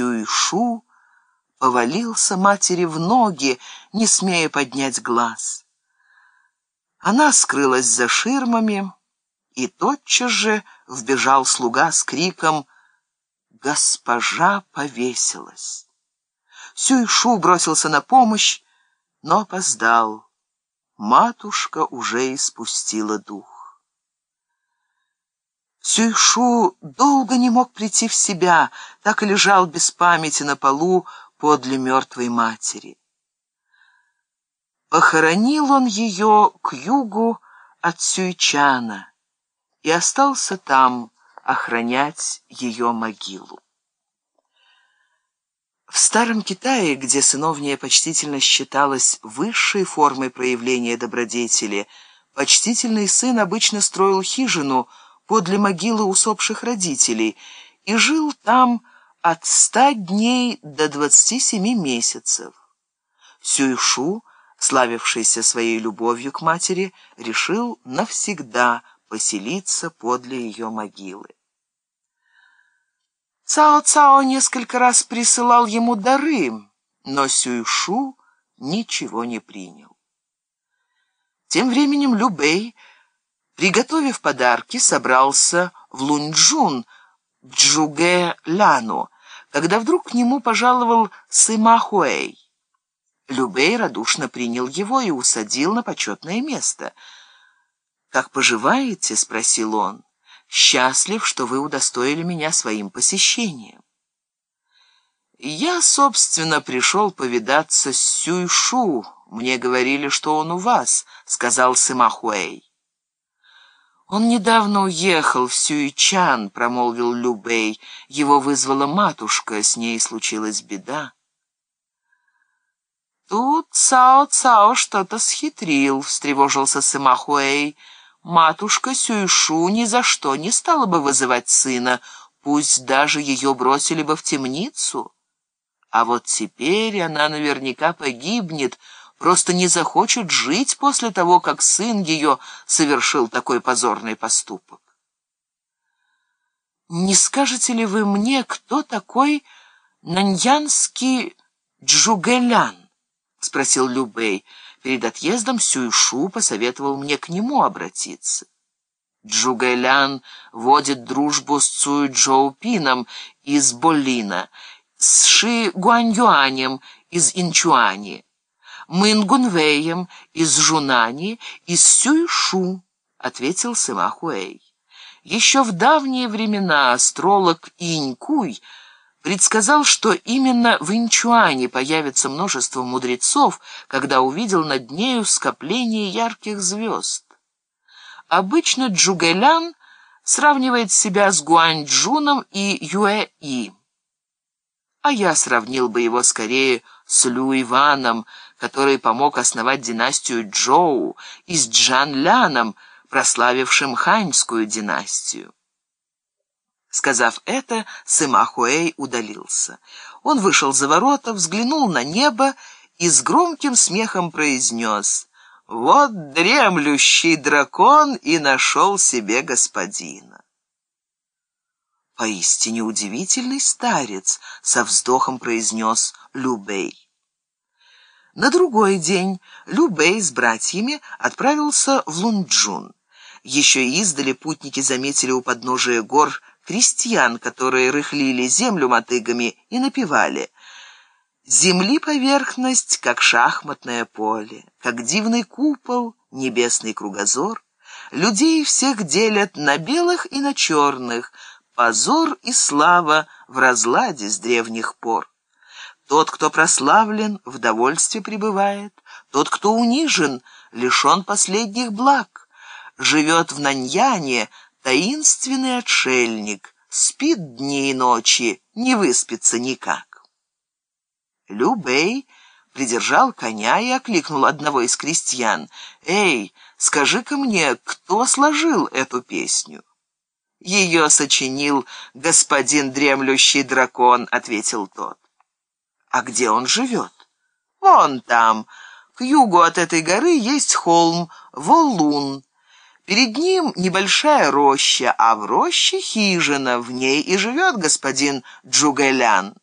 Сюйшу повалился матери в ноги, не смея поднять глаз. Она скрылась за ширмами, и тотчас же вбежал слуга с криком «Госпожа повесилась!». Сюйшу бросился на помощь, но опоздал. Матушка уже испустила дух. Сюйшу долго не мог прийти в себя, так и лежал без памяти на полу подле мертвой матери. Похоронил он ее к югу от Сюйчана и остался там охранять ее могилу. В Старом Китае, где сыновняя почтительность считалась высшей формой проявления добродетели, почтительный сын обычно строил хижину подле могилы усопших родителей и жил там от ста дней до двадцати семи месяцев. Сюйшу, славившийся своей любовью к матери, решил навсегда поселиться подле ее могилы. Цао-Цао несколько раз присылал ему дары, но Сюйшу ничего не принял. Тем временем Любэй, приготовив подарки, собрался в Луньчжун, к Джуге-Ляну, когда вдруг к нему пожаловал Сыма Хуэй. Любэй радушно принял его и усадил на почетное место. «Как поживаете?» — спросил он счастлив, что вы удостоили меня своим посещением. Я, собственно, пришел повидаться с Сюйшу. Мне говорили, что он у вас, — сказал Сымахуэй. «Он недавно уехал в Сюйчан», — промолвил Любэй. «Его вызвала матушка, с ней случилась беда». «Тут Цао-Цао что-то схитрил», — встревожился Сымахуэй матушка Сюйшу ни за что не стала бы вызывать сына, пусть даже ее бросили бы в темницу. А вот теперь она наверняка погибнет, просто не захочет жить после того, как сын ее совершил такой позорный поступок. «Не скажете ли вы мне, кто такой наньянский Джугэлян?» — спросил Любэй. Перед отъездом Сюйшу посоветовал мне к нему обратиться. Джугэлян водит дружбу с Цуй Джоупином из Болина, с Ши Гуаньюанем из Инчуани, Мын Гунвеем из Жунани и с Сюйшу, ответил Сыма Хуэй. Еще в давние времена астролог Инькуй предсказал, что именно в Инчуане появится множество мудрецов, когда увидел над нею скопление ярких звезд. Обычно Джугэлян сравнивает себя с Гуанчжуном и Юэ-И. А я сравнил бы его скорее с Лю Иваном, который помог основать династию Джоу, и с Джан Ляном, прославившим ханьскую династию. Сказав это, Сыма Хуэй удалился. Он вышел за ворота, взглянул на небо и с громким смехом произнес «Вот дремлющий дракон и нашел себе господина». «Поистине удивительный старец», — со вздохом произнес Любей. На другой день Любей с братьями отправился в Лунджун. Еще издали путники заметили у подножия гор крестьян, которые рыхлили землю мотыгами и напевали «Земли поверхность, как шахматное поле, как дивный купол, небесный кругозор, людей всех делят на белых и на черных, позор и слава в разладе с древних пор. Тот, кто прославлен, в довольстве пребывает, тот, кто унижен, лишен последних благ, живет в Наньяне, таинственный отшельник, спит дни и ночи, не выспится никак. Любей придержал коня и окликнул одного из крестьян. «Эй, скажи-ка мне, кто сложил эту песню?» «Ее сочинил господин дремлющий дракон», — ответил тот. «А где он живет?» «Вон там. К югу от этой горы есть холм Волун». Перед ним небольшая роща, а в роще хижина, в ней и живет господин Джугэлян.